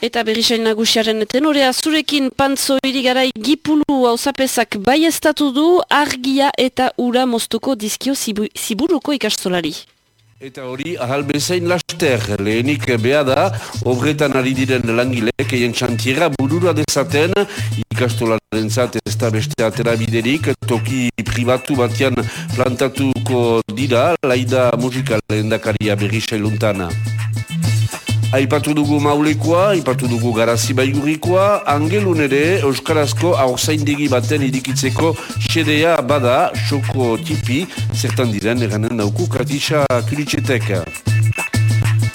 Eta berrisain nagusiaren tenorea zurekin pantzo irigarai gipulu hauzapezak bai du argia eta ura moztuko dizkio ziburuko ikastolari. Eta hori ahal bezain laster, lehenik beha da, obretan ari diren langilek eien txantiera burura dezaten ikastolaren zat ez da beste atera biderik, toki privatu batian plantatuko dira, laida musikalen dakaria berrisailuntana. Aipatu dugu maulekoa, aipatu dugu garazi baigurikoa, angelun ere Euskarazko aurzaindegi baten irikitzeko xedea bada, xoko tipi, zertan diren eranen dauku katisa kulitxetek.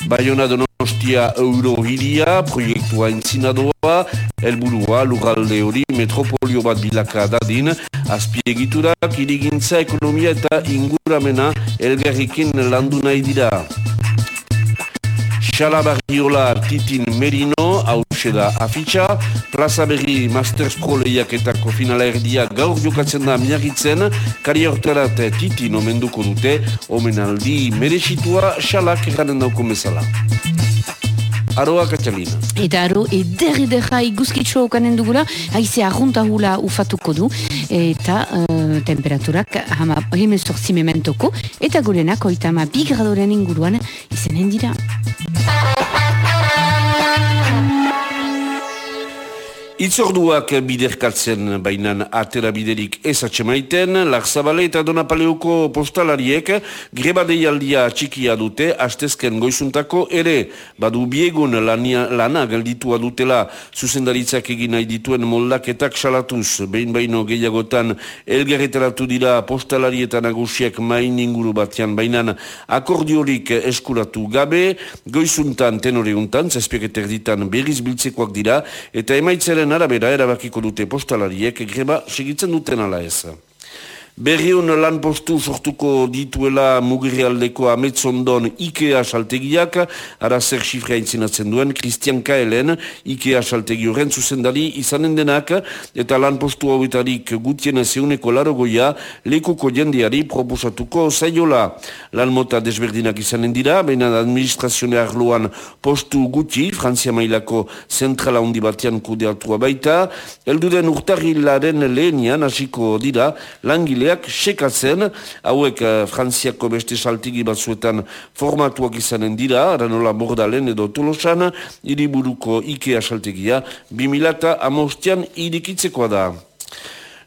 Bayona donostia euro hiria, proiektua entzinadoa, helburua lugalde hori metropolio bat bilaka dadin, azpiegiturak, irigintza, ekonomia eta inguramena elgarrikin landu nahi dira. Xalabarriola Titin Merino, hause da afitxa, Plaza Berri Masters Pro lehiaketako finala erdia gaur jokatzen da miagitzen, kari horterat Titin omenduko dute, omenaldi meresitua xalak eranen dauko bezala. Aroa Katxalina. Eta aro, eder ederra iguzkitxo okanen dugula, haize arrunta hula ufatuko du, eta uh, temperaturak hama hime sortzi mementoko, eta gurenak oita bigradoren inguruan izenen dira. Itzorduak biderkatzen bainan atera biderik ez atxemaiten, Larzabale eta Donapaleuko postalariek greba deialdia txikia dute, astezken goizuntako ere, badu biegun lania, lana gelditua dutela. Zuzendaritzak egin nahi dituen moldaketak salatuz, behin baino gehiagotan elgerretaratu dira postalari eta nagusiak main inguru batean bainan akordiorik eskuratu gabe, goizuntan tenoreuntan, zazpieketer ditan berriz biltzekoak dira, eta emaitzaren arabera erabakiko dute postalariek greba segitzen duten ala ez. Berriun lan postu sortuko dituela mugirrealdeko ametzondon IKEA saltegiak, ara zer xifrea intzinatzen duen, Christian Kaelen, IKEA saltegi horren zuzendari izanen denak, eta lan postu hauetarik gutien zeuneko larogoia, lekuko jendeari proposatuko zaiola. Lan mota desberdinak izanen dira, baina administrazione arloan postu guti, Frantzia mailako zentrala hundi batean kudeatua baita, elduden urtarrilaren lehenian hasiko dira, langile taldeak sekatzen, hauek uh, frantziako beste saltigi batzuetan formatuak izanen dira, aranola bordalen edo tolosan, iriburuko IKEA saltegia, 2000 amostian irikitzekoa da.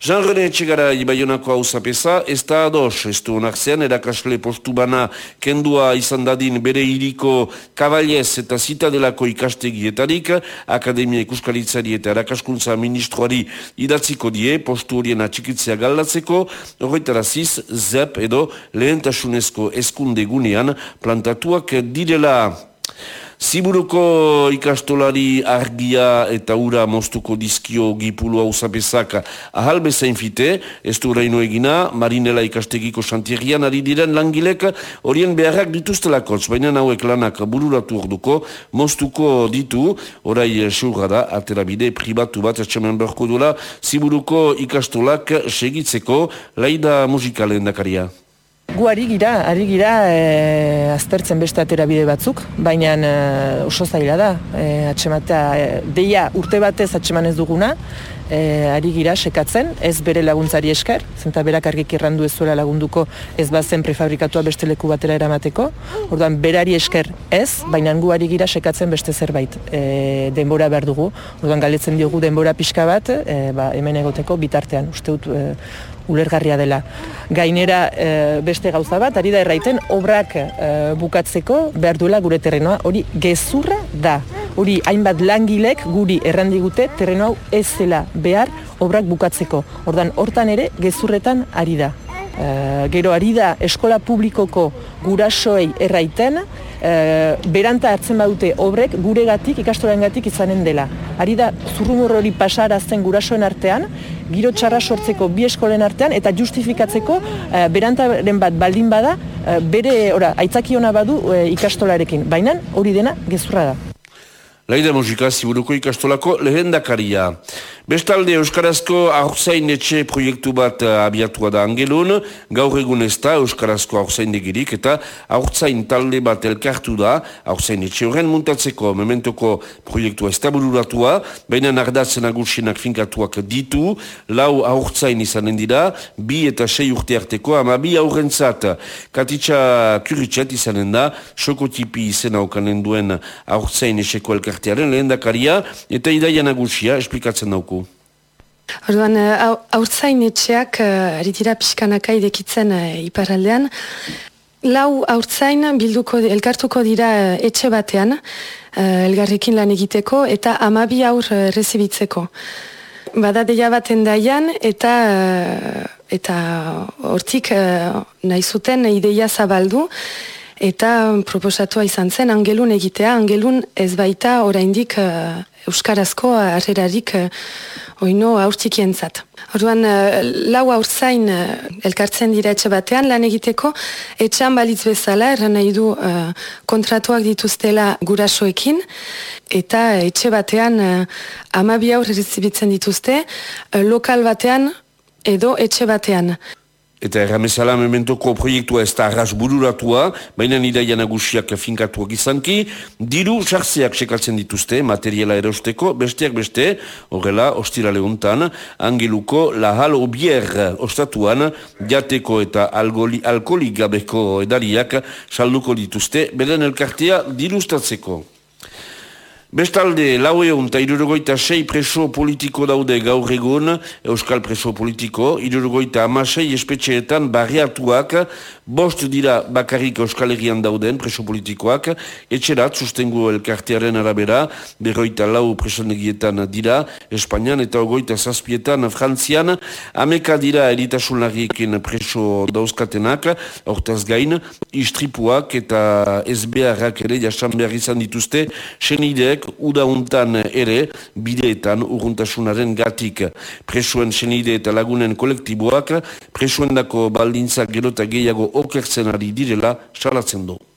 Jean-René Etxegara Ibaionako hau zapesa, ez da ados, ez du onartzean, erakasle postu bana kendua izan dadin bere iriko kabaliez eta zitadelako ikastegietarik, Akademia Ikuskalitzari eta erakaskuntza ministroari idatziko die, postu horien atxikitzea galdatzeko, horretaraziz, zep edo lehentasunezko eskunde gunean plantatuak direla. Ziburuko ikastolari argia eta ura moztuko dizkio gipulua usapezak ahal bezain fite, ez du reino egina, marinela ikastegiko xantierrian ari diren langilek horien beharrak dituztelakotz, baina hauek lanak bururatu orduko, moztuko ditu, orai surra da, aterabide pribatu bat etxamen berko duela, ziburuko ikastolak segitzeko, laida musikalen dakaria. Gu ari gira, ari gira e, aztertzen beste aterabide batzuk, baina e, oso zaila da, e, atxematea, e, deia urte batez atxeman ez duguna, e, ari gira sekatzen, ez bere laguntzari esker, zenta berak argik irrandu ez zuela lagunduko ez bazen prefabrikatua beste leku batera eramateko, orduan berari esker ez, baina gu ari gira sekatzen beste zerbait e, denbora behar dugu, orduan galetzen diogu denbora pixka bat, e, ba, hemen egoteko bitartean, uste dut, e, ulergarria dela. Gainera e, beste gauza bat, ari da erraiten, obrak e, bukatzeko behar duela gure terrenoa, hori gezurra da. Hori hainbat langilek guri errandigute terreno hau ez zela behar obrak bukatzeko. Ordan hortan ere gezurretan ari da. E, gero ari da eskola publikoko gurasoei erraiten, e, beranta hartzen badute obrek guregatik ikastorengatik izanen dela. Ari da zurrumur hori pasarazten gurasoen artean, giro txarra sortzeko bi eskolen artean eta justifikatzeko e, berantaren bat baldin bada e, bere ora aitzaki ona badu e, ikastolarekin. Baina hori dena gezurra da. Laida musika ziburuko ikastolako lehendakaria. Bestalde Euskarazko aurzain etxe proiektu bat eh, abiatua da angelun, gaur egun ez da Euskarazko aurzain degirik eta aurzain talde bat elkartu da, aurzain etxe horren muntatzeko mementoko proiektua ez da bururatua, baina nardatzen agusienak finkatuak ditu, lau aurzain izanen dira, bi eta sei urte arteko, ama bi aurrentzat, katitza kuritxat izanen da, sokotipi izena okanen duen aurzain etxeko elkartu elkartearen lehen dakaria eta idaia nagusia esplikatzen dauku. Orduan, haurtzain etxeak, uh, aritira pixkanaka idekitzen uh, iparaldean, lau haurtzain bilduko, elkartuko dira etxe batean, elgarrekin lan egiteko, eta amabi aur rezibitzeko. Bada deia baten daian, eta eta hortik nahi zuten ideia zabaldu, eta proposatua izan zen angelun egitea, angelun ez baita oraindik uh, euskarazko harrerarik uh, oino aurtikientzat. Orduan, uh, lau aurzain uh, elkartzen dira etxe batean lan egiteko, etxean balitz bezala, erran nahi du uh, kontratuak dituztela gurasoekin, eta etxe batean uh, amabi aurre dituzte, uh, lokal batean edo etxe batean. Eta erramezala mementoko proiektua ez da arras bururatua, baina idaia nagusiak finkatuak izanki, diru sartzeak sekatzen dituzte, materiala erosteko, besteak beste, horrela, ostira lehuntan, angeluko lahal obier ostatuan, jateko eta alkolik gabeko edariak salduko dituzte, beren elkartea dirustatzeko. Bestalde, lau egun eta irurogoita sei preso politiko daude gaur egun, Euskal preso politiko, irurogoita amasei espetxeetan barriatuak, bost dira bakarrik Euskal Herrian dauden preso politikoak, etxerat sustengu elkartearen arabera, berroita lau presonegietan dira, Espainian eta ogoita zazpietan Frantzian, ameka dira eritasun preso dauzkatenak, hortaz gain, istripuak eta SBRak ere jasan behar izan dituzte, senideek horiek udauntan ere bideetan urruntasunaren gatik. Presuen senide eta lagunen kolektiboak presuen dako baldintzak gerota gehiago okertzen ari direla salatzen du.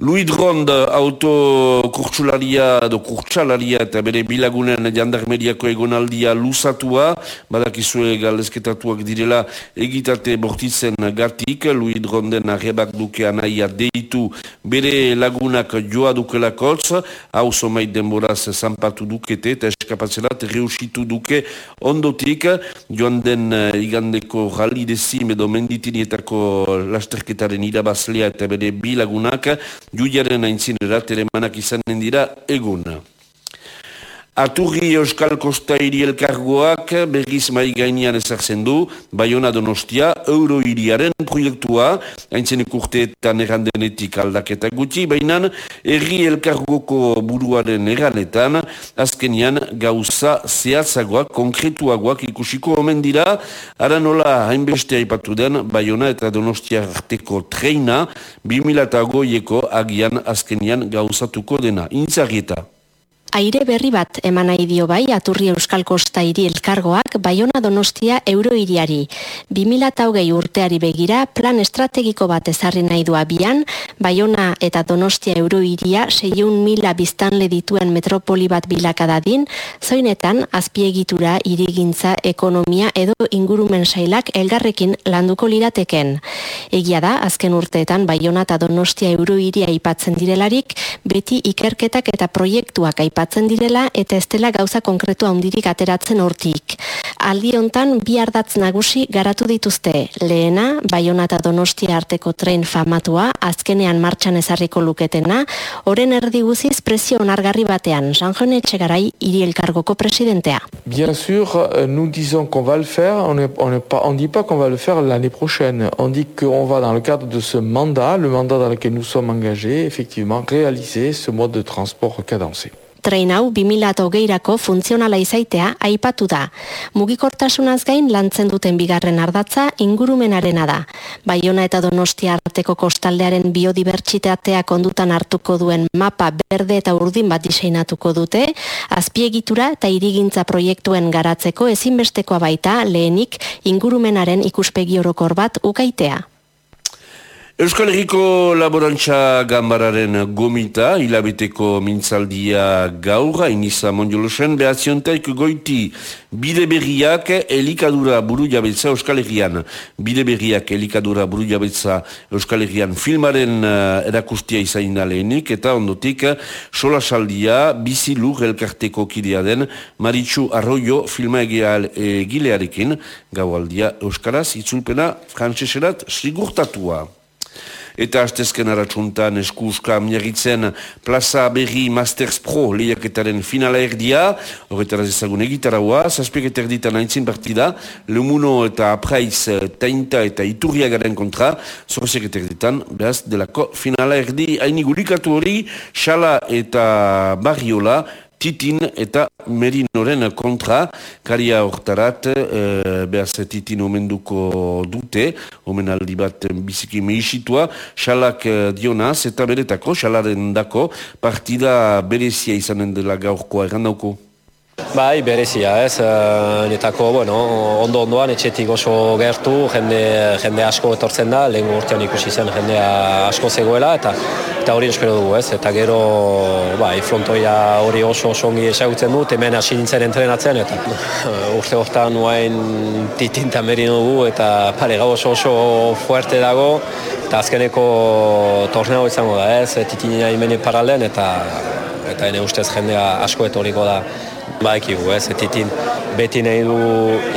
Louis Drond autokurtsularia edo kurtsalaria eta bere bilagunen jandarmeriako egonaldia lusatua, badakizue galezketatuak direla egitate bortitzen gatik, Louis Dronden arrebak duke anaia deitu bere lagunak joa dukelakotz, hau somait denboraz zanpatu dukete eta eskapatzelat reusitu duke ondotik, joan den uh, igandeko rali dezim edo menditinietako lasterketaren irabazlea eta bere bilagunak, juiaren aintzinera telemanak izanen dira egun. Aturri Euskal Kosta hiri elkargoak berriz mai gainean ezartzen du, Bayona Donostia, Euro hiriaren proiektua, haintzen ikurteetan errandenetik aldaketa gutxi, baina erri elkargoko buruaren eranetan, azkenian gauza zehatzagoak, konkretuagoak ikusiko omen dira, ara nola hainbeste aipatu den, Bayona eta Donostia arteko treina, 2008eko agian azkenian gauzatuko dena. Intzarrieta. Aire berri bat eman nahi dio bai Aturri Euskal Kosta hiri elkargoak Baiona Donostia euro hiriari. 2008 urteari begira plan estrategiko bat ezarri nahi du abian, Baiona eta Donostia euro hiria seiun mila biztanle dituen metropoli bat bilakadadin, zoinetan azpiegitura irigintza ekonomia edo ingurumen sailak elgarrekin landuko lirateken. Egia da, azken urteetan Baiona eta Donostia euro hiria aipatzen direlarik, beti ikerketak eta proiektuak aipatzen Bien sûr, euh, nous disons qu'on va le faire, on ne dit pas qu'on va le faire l'année prochaine, on dit qu'on va dans le cadre de ce mandat, le mandat dans lequel nous sommes engagés, effectivement, réaliser ce mode de transport cadencé. Train hau 2008erako funtzionala izaitea aipatu da. Mugikortasunaz gain lantzen duten bigarren ardatza ingurumenarena da. Baiona eta Donostia arteko kostaldearen biodibertsitatea kondutan hartuko duen mapa berde eta urdin bat diseinatuko dute, azpiegitura eta irigintza proiektuen garatzeko ezinbestekoa baita lehenik ingurumenaren ikuspegi orokor bat ukaitea. Euskal Herriko Laborantza Gambararen gomita, hilabeteko mintzaldia gaur, iniza mondiolosen, behatziontaik goiti bide berriak elikadura buru jabetza Euskal Herrian. Bide berriak elikadura buru jabetza Euskal Herrian filmaren uh, erakustia izain lehenik, eta ondotik sola saldia bizi lur elkarteko kidea den Maritxu Arroyo filma egilearekin, gaualdia Euskaraz, itzulpena frantseserat sigurtatua. Eta hastezken aratsuntan eskuska miagitzen plaza berri Masters Pro lehiaketaren finala erdia, horretaraz ezagun egitaraua, zazpiek eta erditan haintzin partida, Lemuno eta Apraiz tainta eta iturriagaren kontra, zorrezek eta erditan, behaz, delako finala erdi, haini gurikatu hori, Xala eta Barriola, Titin eta Merinoren kontra, karia hortarat, e, behaz Titin omenduko dute, omenaldi bat biziki meixitua, xalak e, dionaz eta beretako, xalaren dako, partida berezia izanen dela gaurkoa. Errandauko. Bai, berezia, ez, uh, netako, bueno, ondo ondoan, etxetik oso gertu, jende, jende asko etortzen da, lehen urtean ikusi zen jendea asko zegoela, eta eta hori espero dugu, ez, eta gero, bai, frontoia hori oso oso ongi esagutzen dut, hemen hasi nintzen entrenatzen, eta uh, urte hortan nuain titinta merin dugu, eta pare, gau oso oso fuerte dago, eta azkeneko torneo izango da, ez, titinina imeni paralen, eta eta ene ustez jendea asko etoriko da ba ekigu, ez, etitin beti nahi du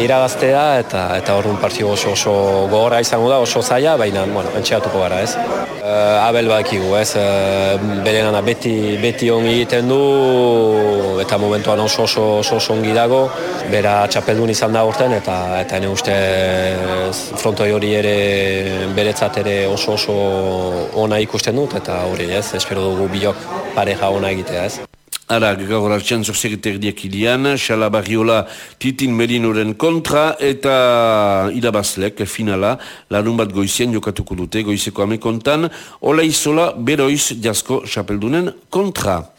iragaztea eta eta horren partio oso oso gogorra izango da, oso zaila, baina, bueno, entxeatuko gara, ez. Uh, abel ba ekigu, ez, uh, bere gana beti, beti ongi egiten du eta momentuan oso oso, oso, oso ongi dago, bera txapeldun izan da urten eta eta ene uste frontoi hori ere beretzat ere oso oso ona ikusten dut eta hori ez, espero dugu biok pareja ona egitea ez. Ara, gaur hartxan zorsegeterdiak ilian, Xala Barriola Titin Merinoren kontra eta irabazlek finala larun bat goizien jokatuko dute goizeko amekontan, Ola Isola Beroiz Jasko Xapeldunen kontra.